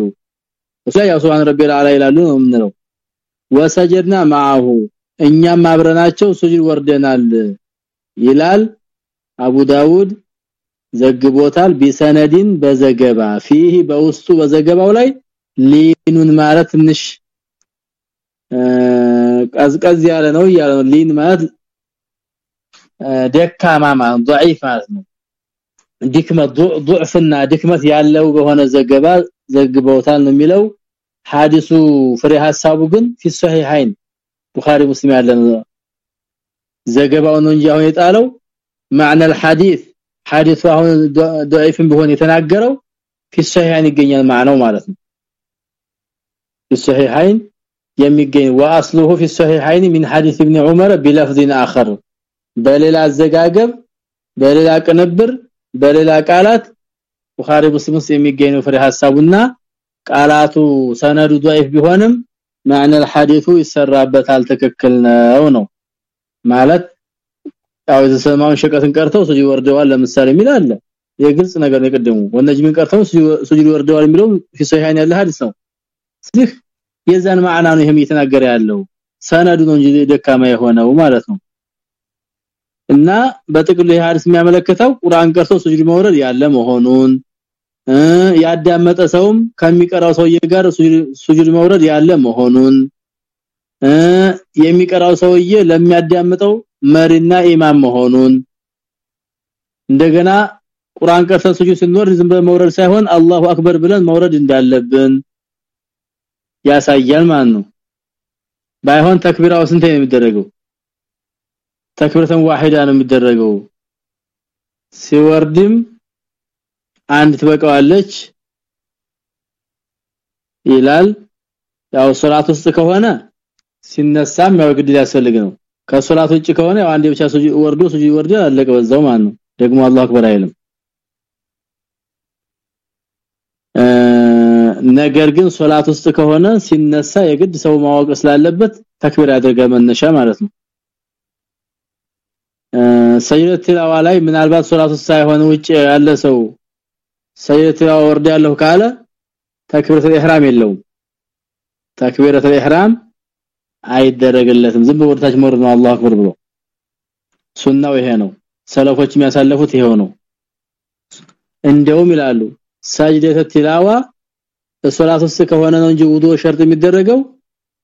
እሷ ያው ሱብሃን ረቢል አላ ይላሉ ነው የምንለው ወሰጀድና ማአሁ እኛም አብረናቸው ሱጁድ ወርደናል ይላል። አቡ ዳውድ ዘግቦታል። ቢሰነዲን በዘገባ فيه በውስጡ በዘገባው ላይ ሊኑን ማለት ትንሽ ቀዝቀዝ ያለ ነው ያለ ሊን ማለት ደካማ ማለት ضعيف ነው። ድክመት ضعفና ድክመት ያለው በሆነ ዘገባ ዘግበውታል ነው የሚለው። ሐዲሱ ፍሬ ሐሳቡ ግን في الصحيحين ቡኻሪ ሙስሊም ያለን ዘገባው ነው እንጂ አሁን የጣለው معنى الحديث ሐዲሱ አሁን ضعيفም ቢሆን የተናገረው في الصحيحين ይገኛል ማዕናው ማለት ነው። في الصحيحين የሚገኝ واصله في الصحيحين من حديث ابن عمر بلفظ اخر በሌላ አዘጋገብ በሌላ ቅንብር በሌላ ቃላት ቡኻሪ ሙስሊም የሚገኘው ፍሬ ሐሳቡና ቃላቱ ሰነዱ ضعيف ቢሆንም معنى الحديث ይሰራበታል ትክክል ነው ነው ማለት ያው ዘሰማውን ሸቀትን ቀርተው ሱጁድ ወርደዋል ለምሳሌ ሚል አለ የግልጽ ነገር ነው የቀደሙ ወነጅምን ቀርተው ሱጁድ ወርደዋል የሚለው في صحيحين ያለ ሐዲስ ነው ስለዚህ የዛን ማዕና ነው ይሄም እየተናገረ ያለው ሰነዱ ነው እንጂ ደካማ የሆነው ማለት ነው እና በጥቅሉ ይህ ሐዲስ የሚያመለክተው ቁርአን ቀርቶ ሱጁድ መውረድ ያለ መሆኑን ያዳመጠ ሰውም ከሚቀራው ሰውዬ ጋር ሱጁድ መውረድ ያለ መሆኑን የሚቀራው ሰውዬ ለሚያዳምጠው መሪና ኢማም መሆኑን። እንደገና ቁርአን ቀርተን ሱጁድ ስንወርድ ዝም ብለን ሳይሆን አላሁ አክበር ብለን መውረድ እንዳለብን ያሳያል ማለት ነው። ባይሆን ተክቢራው ስንት ነው የሚደረገው? ተክቢረተን ዋሂዳ ነው የሚደረገው። ሲወርድም አንድ ትበቃዋለች? ይላል። ያው ሶላት ውስጥ ከሆነ ሲነሳም ያው ግድ ያስፈልግ ነው። ከሶላት ውጭ ከሆነ ያው አንዴ ብቻ ሱጁድ ወርዶ ሱጁድ ወርዶ አለቀ በዛው ማለት ነው። ደግሞ አላሁ አክበር አይልም። ነገር ግን ሶላት ውስጥ ከሆነ ሲነሳ የግድ ሰው ማወቅ ስላለበት ተክቢር ያደርጋል መነሻ ማለት ነው። ቲላዋ ላይ ምናልባት ሶላት ውስጥ ሳይሆን ውጭ ያለ ሰው ሰይት ያወርዳለሁ ካለ ተክብረተ ኢህራም የለውም። ተክብረተ ኢህራም አይደረግለትም። ዝም ብሎ ታች ነው አላህ አክበር ብሎ። ሱናው ይሄ ነው። ሰለፎች የሚያሳለፉት ይሄው ነው። እንደውም ይላሉ ሰጅደተ ቲላዋ ሶላት ውስጥ ከሆነ ነው እንጂ ውዱእ ሸርጥ የሚደረገው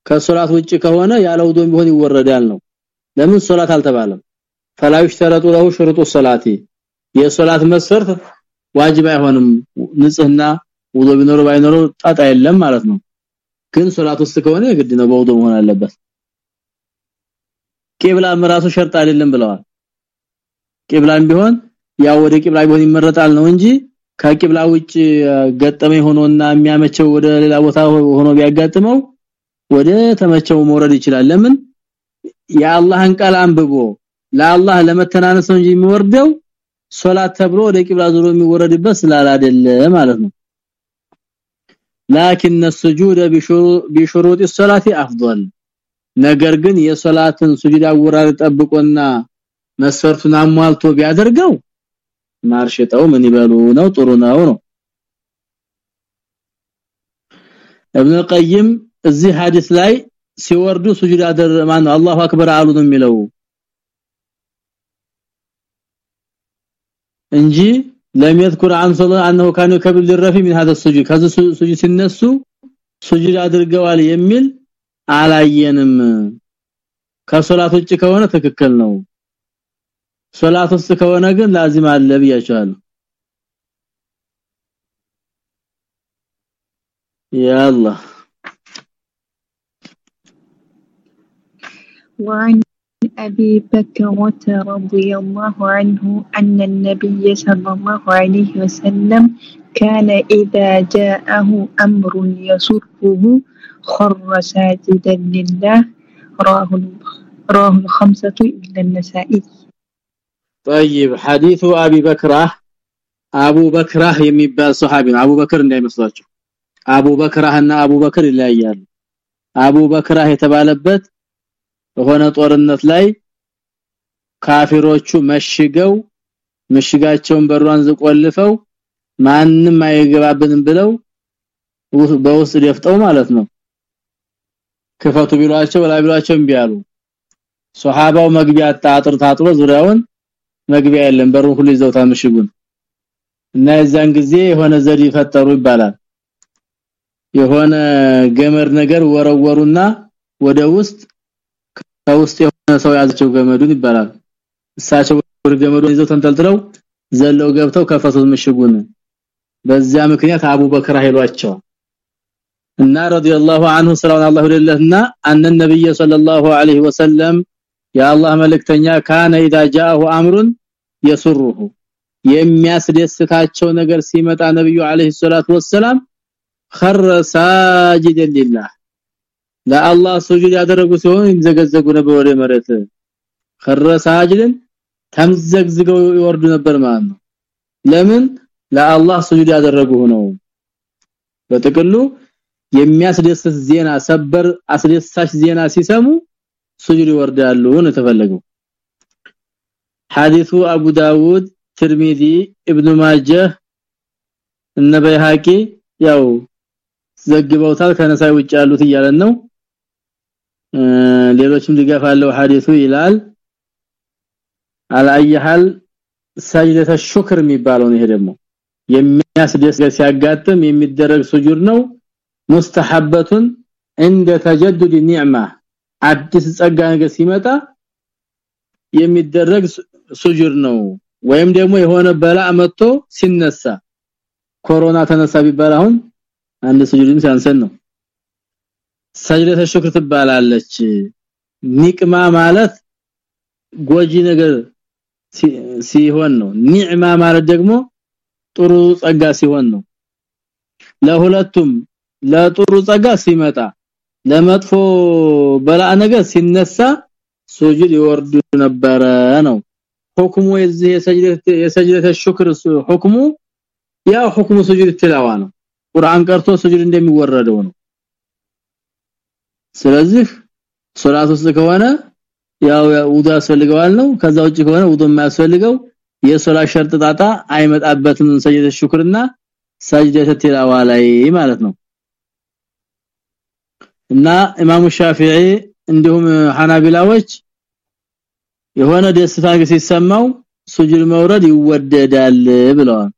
ከሶላት ውጪ ከሆነ ያለ ውዱእ ቢሆን ይወረዳል ነው። ለምን ሶላት አልተባለም? ፈላዩሽ ተረጡ ለው ሽሩጡ ሶላቲ የሶላት መስፈርት ዋጅብ አይሆንም። ንጽህና ውዱ ቢኖር ባይኖር ጣጣ የለም ማለት ነው። ግን ሶላት ውስጥ ከሆነ ግድ ነው በውዱ መሆን አለበት። ቂብላም ራሱ ሸርጥ አይደለም ብለዋል። ቂብላም ቢሆን ያው ወደ ቂብላ ቢሆን ይመረጣል ነው እንጂ ከቂብላ ውጭ ገጠመኝ ሆኖና የሚያመቸው ወደ ሌላ ቦታ ሆኖ ቢያጋጥመው ወደ ተመቸው መውረድ ይችላል። ለምን? የአላህን ቃል አንብቦ ለአላህ ለመተናነስ ነው እንጂ የሚወርደው ሶላት ተብሎ ወደ ቂብላ ዙሮ የሚወረድበት ስላላደለ ማለት ነው لكن السجود بشروط الصلاه افضل ነገር ግን የሶላትን ሱጁድ አወራር ጠብቆና መስፈርቱን አሟልቶ ቢያደርገው ማርሽጠው ምን ይበሉ ነው ጥሩ ነው ነው እብነ ቀይም እዚህ ሐዲስ ላይ ሲወርዱ ሱጁድ አደረ ማን አላሁ አክበር አሉ ነው የሚለው እንጂ لم يذكر عن صلاه انه كان يكبر للرفي من هذا السجود ከዚህ ሱጁድ ሲነሱ ሱጁድ አድርገዋል የሚል አላየንም ከሶላት ውጭ ከሆነ ትክክል ነው ሶላት ውስጥ ከሆነ ግን ላዚም አለ ብያቸዋለሁ يلا وعن أبي بكرة رضي الله عنه أن النبي صلى الله عليه وسلم كان إذا جاءه أمر يسره خر ساجدا لله راه راه الخمسة إلا النسائي طيب حديث ابي بكره አቡ በክራህ የሚባል ሱሐቢ ነው አቡ በክር እንዳይመስላችሁ አቡ በክራህና አቡ በክር ይለያያሉ አቡ በክራህ የተባለበት በሆነ ጦርነት ላይ ካፊሮቹ መሽገው ምሽጋቸውን በሯን ዝቆልፈው ማንም አይገባብንም ብለው በውስጥ ደፍጠው ማለት ነው። ክፈቱ ቢሏቸው ወላ ቢሏቸው እምቢ አሉ። ሱሐባው መግቢያ አጣጥር ታጥሮ ዙሪያውን መግቢያ የለም። በሩን ሁሉ ይዘውታ ምሽጉን እና የዛን ጊዜ የሆነ ዘዴ ፈጠሩ ይባላል። የሆነ ገመድ ነገር ወረወሩና ወደ ውስጥ ከውስጥ የሆነ ሰው ያዘቸው ገመዱን ይባላል እሳቸው ገመዱን ይዘው ተንጠልጥለው ዘለው ገብተው ከፈቱት ምሽጉን በዚያ ምክንያት አቡበክር ኃይሏቸው እና ረዲየላሁ ዐንሁ ሰለላሁ ዐለይሂ ወሰለምና አን ነብይ ሰለላሁ ዐለይሂ ወሰለም የአላህ መልእክተኛ ካነ اذا جاءه امر يسره የሚያስደስታቸው ነገር ሲመጣ ነብዩ አለይሂ ሰላቱ ወሰለም خر ساجدا لله ለአላህ ስጁድ ያደረጉ ሲሆን ይዘገዘጉ ነበር ወደ መሬት። خرሳጅልን ተምዘግዝገው ይወርዱ ነበር ማለት ነው። ለምን? ለአላህ ስጁድ ያደረጉ ነው በጥቅሉ የሚያስደስት ዜና ሰበር አስደሳች ዜና ሲሰሙ ስጁድ ይወርዳሉ ነው ተፈለገው ሐዲሱ አቡ ዳውድ ትርሚዚ ኢብኑ ማጀህ እነ በይሃቂ ያው ዘግበውታል ከነሳይ ውጭ ያሉት እያለን ነው። ሌሎችም ሊገፋለው ሐዲሱ ይላል። አላየሃል ሰጅደተ ሹክር የሚባለው ይሄ ደግሞ የሚያስደስት ሲያጋጥም የሚደረግ ስጁድ ነው። ሙስተሐበቱን እንደ ተጀዱድ ኒዕማ አዲስ ጸጋ ነገር ሲመጣ የሚደረግ ስጁድ ነው። ወይም ደግሞ የሆነ በላ መጥቶ ሲነሳ ኮሮና ተነሳ ቢባል አሁን አንድ ሱጁድም ሲያንሰን ነው። ሰጅደተ ሽክር ትባላለች። ኒቅማ ማለት ጎጂ ነገር ሲሆን ነው። ኒዕማ ማለት ደግሞ ጥሩ ጸጋ ሲሆን ነው። ለሁለቱም ለጥሩ ጸጋ ሲመጣ ለመጥፎ በላ ነገር ሲነሳ ሱጁድ ይወርዱ ነበረ ነው። ሁክሙ የዚህ የሰጅደት ሽክር ሁክሙ ያ ሁክሙ ሱጁድ ነው። ቁርአን ቀርቶ ሱጁድ እንደሚወረደው ነው ስለዚህ ሶላት ውስጥ ከሆነ ያው ውዱ ያስፈልገዋል ነው። ከዛ ውጭ ከሆነ ውዱ የማያስፈልገው የሶላት ሸርጥ ጣጣ አይመጣበትም። ሰጅደት ሽክርና ሰጅደት ትላዋ ላይ ማለት ነው። እና ኢማሙ ሻፊዒ እንዲሁም ሐናቢላዎች የሆነ ደስታ ሲሰማው ሱጁድ መውረድ ይወደዳል ብለዋል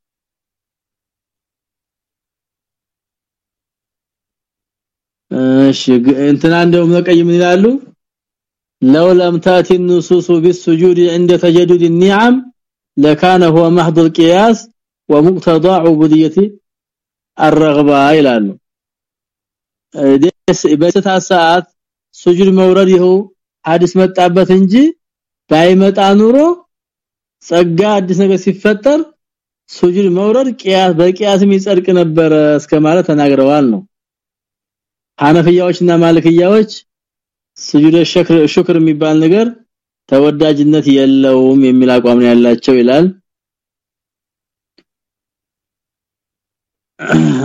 እሺ እንትና እንደውም ለቀይ ምን ይላሉ لو لم تاتي النصوص بالسجود عند تجدد النعم لكان هو محض القياس ومقتضى عبوديه الرغبه ይላሉ በስታ ሰዓት ሱጁድ መውረድ ይኸው ሐዲስ መጣበት እንጂ ባይመጣ ኑሮ ጸጋ አዲስ ነገር ሲፈጠር ሱጁድ መውረድ ቂያስ በቂያስ የሚጸድቅ ነበር እስከ ማለት ተናግረዋል ነው ሐነፊያዎችና ማልክያዎች ሱጁድ ሸክር ሹክር የሚባል ነገር ተወዳጅነት የለውም የሚል አቋም ያላቸው ይላል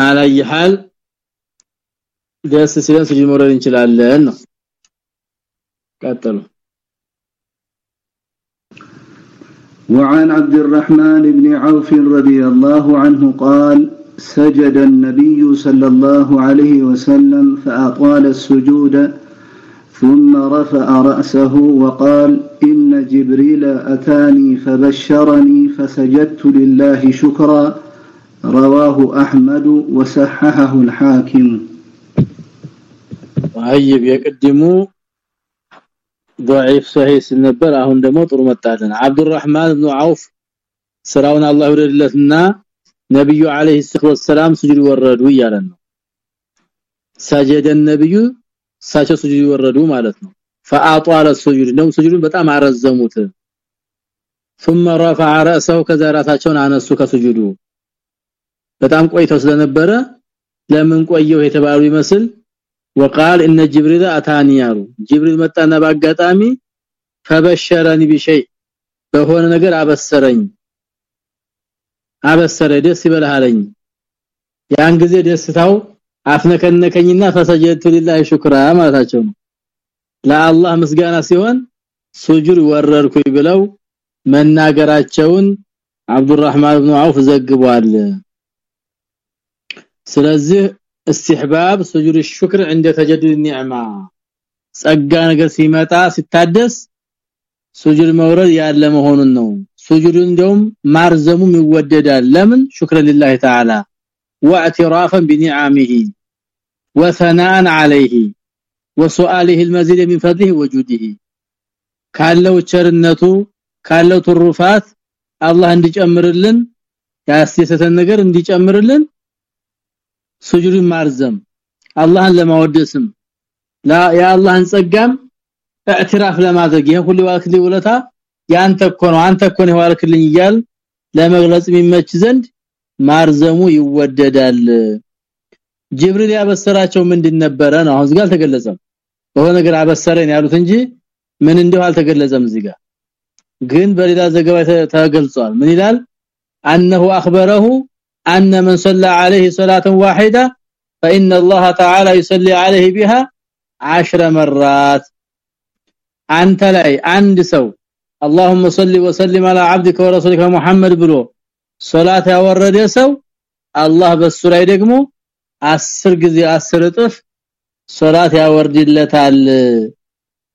አላይ ሐል ደስ ሲለን ሱጁድ መውረድ እንችላለን ነው ቀጥሉ وعن عبد الرحمن بن عوف رضي الله عنه قال سجد النبي صلى الله عليه وسلم فأطال السجود ثم رفع رأسه وقال إن جبريل أتاني فبشرني فسجدت لله شكرا رواه أحمد وصححه الحاكم طيب يقدموا ضعيف صحيح ነበር አሁን ደግሞ ጥሩ መጣልን አብዱራህማን ኢብኑ አውፍ ስራውን አላህ ይወደድለትና ነብዩ አለይሂ ሰላም ስጁድ ወረዱ እያለን ነው ሰጀደ ነብዩ ሳቸው ስጁድ ወረዱ ማለት ነው فاطال السجود ነው ስጁዱን በጣም አረዘሙት ثم رفع راسه ከዛ ራሳቸውን አነሱ ከስጁዱ በጣም ቆይተው ስለነበረ ለምን ቆየው የተባሉ ይመስል وقال ان جبريل اتاني ያሉ ጅብሪል መጣና ባጋጣሚ فبشرني بشيء በሆነ ነገር አበሰረኝ አበሰረ ደስ ይበልሃለኝ ያን ጊዜ ደስታው አፍነከነከኝና ፈሰጀቱ ሊላሂ ሹክራ ማለታቸው ነው ለአላህ ምስጋና ሲሆን ሱጁድ ወረርኩኝ ብለው መናገራቸውን አብዱራህማን ኢብኑ አውፍ ዘግቧል ስለዚህ استحباب سجود الشكر عند تجدد النعمه ጸጋ ነገር ሲመጣ ሲታደስ ሱጁድ መውረድ ያለ መሆኑን ነው ሱጁድ እንደውም ማርዘሙም ይወደዳል ለምን شكرا لله تعالى واعترافا بنعمه وثناء عليه وسؤاله المزيد من فضله وجوده ካለው ቸርነቱ ካለው ትሩፋት አላህ እንዲጨምርልን ያስየሰተን ነገር እንዲጨምርልን ሱጁድ ማርዘም አላህን ለማወደስም ላ ያ አላህን ጸጋም اعتراف ለማድረግ ይሄ ሁሉ ዋልክልኝ ውለታ ያንተ እኮ ነው አንተ እኮ ነው ዋልክልኝ ይያል ለመግለጽ የሚመች ዘንድ ማርዘሙ ይወደዳል ጅብሪል ያበሰራቸው ምንድን ነበረ ነው አሁን እዚህ ጋር አልተገለጸም በሆነ ነገር አበሰረን ያሉት እንጂ ምን እንደው አልተገለጸም እዚህ ጋር ግን በሌላ ዘገባ ተገልጿል ምን ይላል انه اخبره ان من صلى عليه صلاه واحده فان الله تعالى يصلي عليه بها 10 مرات አንተ ላይ አንድ ሰው اللهم صل وسلم على عبدك ورسولك محمد ብሎ ሶላት ያወረደ ሰው አላህ በሱ ላይ ደግሞ 10 ጊዜ 10 እጥፍ ሶላት ያወርድለታል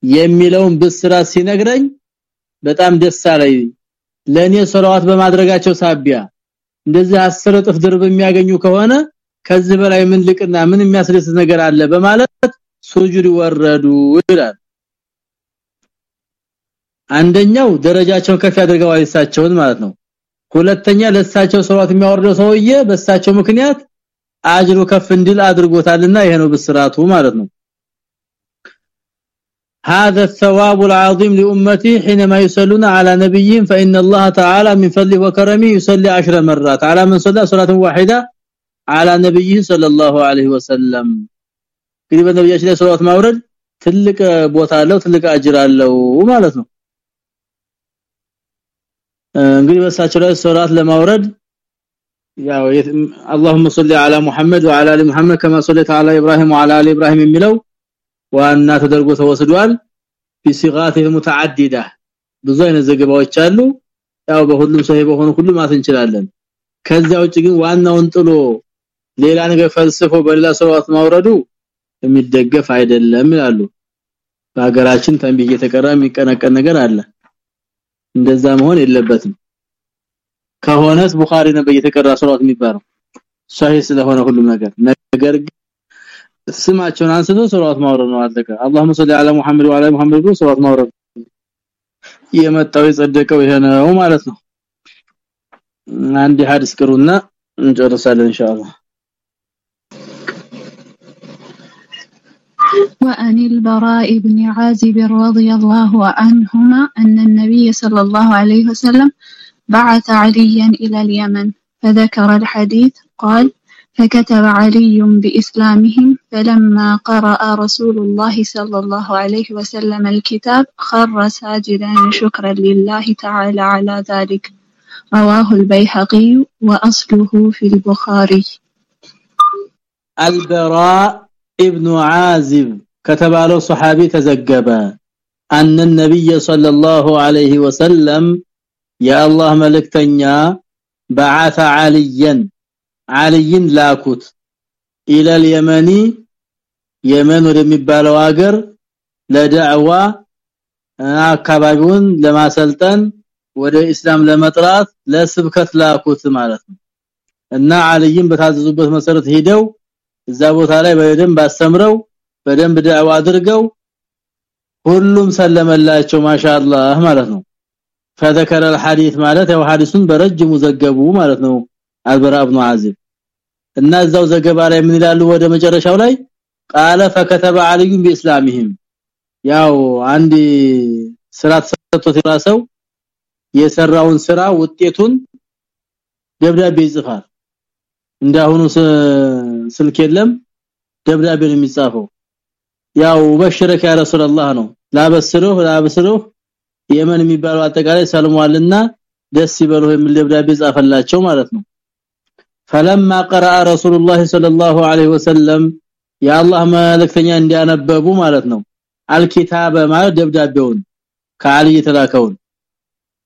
የሚለውን ብስራት ሲነግረኝ በጣም ደስ አለኝ ለኔ ሶላት በማድረጋቸው ሳቢያ እንደዚህ 10 እጥፍ ድርብ የሚያገኙ ከሆነ ከዚህ በላይ ምን ልቅና ምን የሚያስደስት ነገር አለ በማለት ሱጁድ ወረዱ ይላል አንደኛው ደረጃቸውን ከፍ ያደርገው አይሳቸውን ማለት ነው ሁለተኛ ለሳቸው ሶላት የሚያወርደው ሰውዬ በሳቸው ምክንያት አጅሩ ከፍ እንዲል አድርጎታልና ይሄ ነው ብስራቱ ማለት ነው هذا الثواب العظيم لامتي حينما يصلون على نبيهم فان الله تعالى من فضله وكرمه يصلي 10 مرات على من صلى صلاه واحده على نبيه صلى الله عليه وسلم እንግዲህ በነብያችን ላይ ሶላት ማውረድ ትልቅ ቦታ አለው ትልቅ አጅር አለው ማለት ነው እንግዲህ በሳቸው ላይ ሶላት ለማውረድ ያው اللهم صل على محمد وعلى ال محمد كما صليت على ابراهيم وعلى ال ابراهيم የሚለው ዋና ተደርጎ ተወስዷል بصيغات متعدده ብዙ አይነት ዘገባዎች አሉ ያው በሁሉም ሰው በሆነ ሁሉ ማለት እንችላለን ከዛ ውጭ ግን ዋናውን ጥሎ ሌላ ነገር ፈልስፎ በሌላ ሰዋት ማውረዱ የሚደገፍ አይደለም ይላሉ በሀገራችን ተንብይ እየተቀራ የሚቀነቀን ነገር አለ እንደዛ መሆን የለበትም። ከሆነስ ቡኻሪ ነበር እየተቀራ ሶላት የሚባለው። ሷሂህ ስለሆነ ሁሉም ነገር። ነገር ስማቸውን አንስቶ ሶላት ማውረድ ነው አለቀ። አላሁመ ሰሊ አላ ሙሐመድ ወአላ ሙሐመድ ሶላት ማውረድ የመጣው የጸደቀው ይሄ ነው ማለት ነው። አንድ ሐዲስ ቅሩና እንጨርሳለን ኢንሻአላህ وأن البراء بن عازب رضي الله عنهما أن النبي صلى الله عليه وسلم بعث عليا إلى اليمن فذكر الحديث قال فكتب علي بإسلامهم فلما قرأ رسول الله صلى الله عليه وسلم الكتاب خر ساجدا شكرا لله تعالى على ذلك. رواه البيهقي وأصله في البخاري. البراء ابن عازب كتب على صحابي تزجب أن النبي صلى الله عليه وسلم يا الله ملكتنيا بعث عليا علي لاكوت الى اليمن የመን ወደሚባለው ሀገር ለዳዕዋ አካባቢውን ለማሰልጠን ወደ እስላም ለመጥራት ለስብከት ላኩት ማለት ነው እና አልይም በታዘዙበት መሰረት ሄደው እዛ ቦታ ላይ በደንብ አስተምረው በደንብ ዳዕዋ አድርገው ሁሉም ሰለመላቸው ማሻአላህ ማለት ነው فذكر الحديث ማለት ያው ሐዲሱን በረጅሙ ዘገቡ ማለት ነው አልበራ ኢብኑ አዚብ እና እዛው ዘገባ ላይ ምን ይላሉ ወደ መጨረሻው ላይ ቃለ فكتب علي باسلامهم ያው አንድ ስራ ተሰጥቶት የራሰው የሰራውን ስራ ውጤቱን ደብዳቤ ይጽፋል እንዳሁኑ ስልክ የለም ደብዳቤ ነው የሚጻፈው ያው በሽረከ ያ ረሱላህ ነው ላበስሩህ ላበስሩህ የመን የሚባለው አጠቃላይ ሰልሟልና ደስ ይበለው የሚል ደብዳቤ ጻፈላቸው ማለት ነው فلما قرأ رسول الله صلى الله عليه وسلم يا الله መልእክተኛ እንዲያነበቡ ማለት ነው አልኪታበ ማለት ደብዳቤውን ከአሊ የተላከውን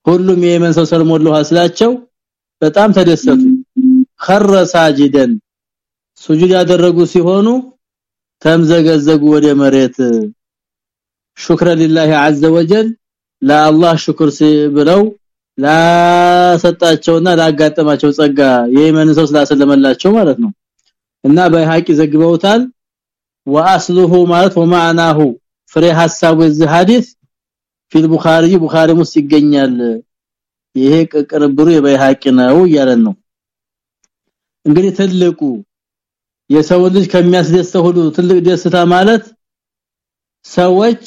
ሁሉም የየመን ሰው ሰልሞልሁ አስላቸው በጣም ተደሰቱ خر ساجدا ሱጁድ ያደረጉ ሲሆኑ ተምዘገዘጉ ወደ መሬት ሹክረ ሊላሂ عز وجل ለአላህ ሽክር ብለው ላሰጣቸውና ላጋጠማቸው ጸጋ የየመን ሰው ስላሰለመላቸው ማለት ነው እና በሐቂ ዘግበውታል واصله ማለት ومعناه ፍሬ ሐሳቡ እዚህ ሐዲስ ፊል ቡኻሪ ቡኻሪ ውስጥ ይገኛል ይሄ ቅርብሩ የበይሃቂ ነው እያለን ነው እንግዲህ ትልቁ የሰው ልጅ ከሚያስደስተው ሁሉ ትልቅ ደስታ ማለት ሰዎች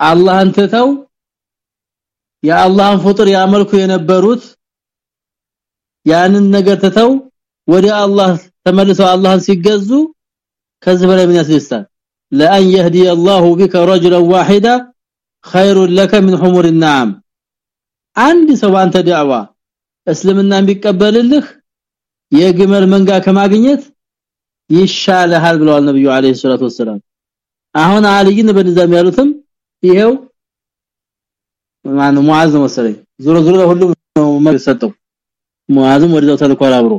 አላህን ትተው የአላህን ፍጡር ያመልኩ የነበሩት ያንን ነገር ትተው ወደ አላህ ተመልሰው አላህን ሲገዙ ከዚህ በላይ ምን ያስደስታል ለአን يهدي الله بك رجلا واحدا خير لك من حمر النعم አንድ ሰው አንተ ዳዋ እስልምናን ቢቀበልልህ የግመል መንጋ ከማግኘት ይሻለሃል ብለዋል ነብዩ አለይሂ ሰላቱ ወሰለም አሁን አልይን በንዛም ያሉትም ይሄው ማን ሙአዝ መሰለኝ ዙሮ ዙሮ ሁሉም ነው መሰጠው ሙአዝም ወደዛው ተልኳል አብሮ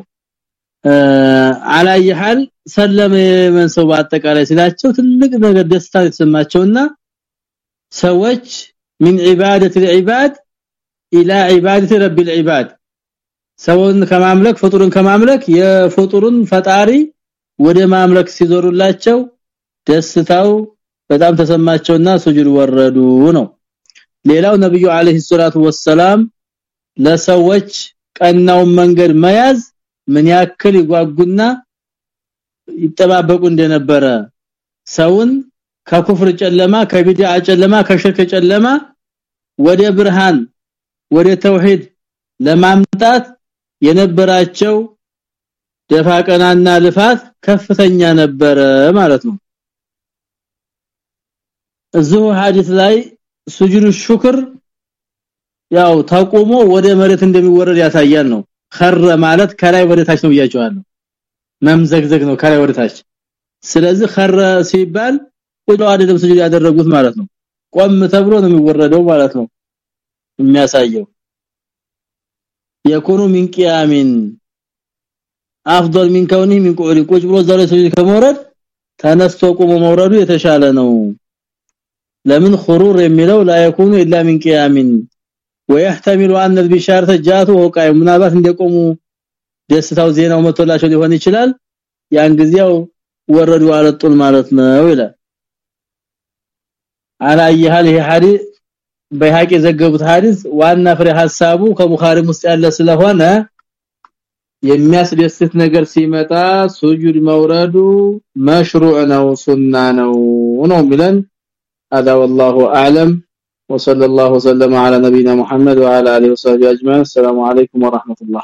አላየ ሐል ሰለመ መንሰው በአጠቃላይ ስላቸው ትልቅ ነገር ደስታ የተሰማቸውና ሰዎች من عباده العباد الى عباده رب العباد ሰውን ከማምለክ ፍጡርን ከማምለክ የፍጡርን ፈጣሪ ወደ ማምለክ ሲዞሩላቸው ደስታው በጣም ተሰማቸውና ሱጁድ ወረዱ ነው። ሌላው ነብዩ አለይሂ ሰላቱ ወሰላም ለሰዎች ቀናውን መንገድ መያዝ ምን ያክል ይጓጉና ይጠባበቁ እንደነበረ ሰውን ከኩፍር ጨለማ ከቢድዓ ጨለማ ከሽርክ ጨለማ ወደ ብርሃን ወደ ተውሂድ ለማምጣት የነበራቸው ደፋቀናና ልፋት ከፍተኛ ነበረ ማለት ነው እዚሁ ሐዲስ ላይ ሱጁድ ሹክር ያው ተቆሞ ወደ መሬት እንደሚወረድ ያሳያል ነው خر ማለት ከላይ ወደ ታች ነው ብያቸዋለሁ መምዘግዘግ ነው ከላይ ወደ ታች ስለዚህ خر ሲባል ወደ አይደለም ሱጁድ ያደረጉት ማለት ነው ቆም ተብሎ ነው የሚወረደው ማለት ነው የሚያሳየው يكون من قيام افضل من كونه من قعود ቁጭ ብሎ ዛሬ ሱጁድ ከመውረድ ተነስቶ ቆሞ መውረዱ የተሻለ ነው ለምን خرور የሚለው لا يكون الا من قيام ويحتمل ان البشاره جاءته وقع ምናልባት እንደቆሙ ደስታው ዜናው መጥቶላቸው ሊሆን ይችላል ያን ጊዜው ወረዱ አለጡል ማለት ነው ይላል አላየሃል ይሄ ሐዲስ በሐቂ የዘገቡት ሐዲስ ዋና ፍሬ ሐሳቡ ከቡኻሪ ውስጥ ያለ ስለሆነ የሚያስደስት ነገር ሲመጣ ሱጁድ መውረዱ መሽሩዕ ነው ሱና ነው ነው ሚለን هذا والله اعلم وصلى الله وسلم على نبينا محمد وعلى اله وصحبه اجمعين السلام عليكم ورحمه الله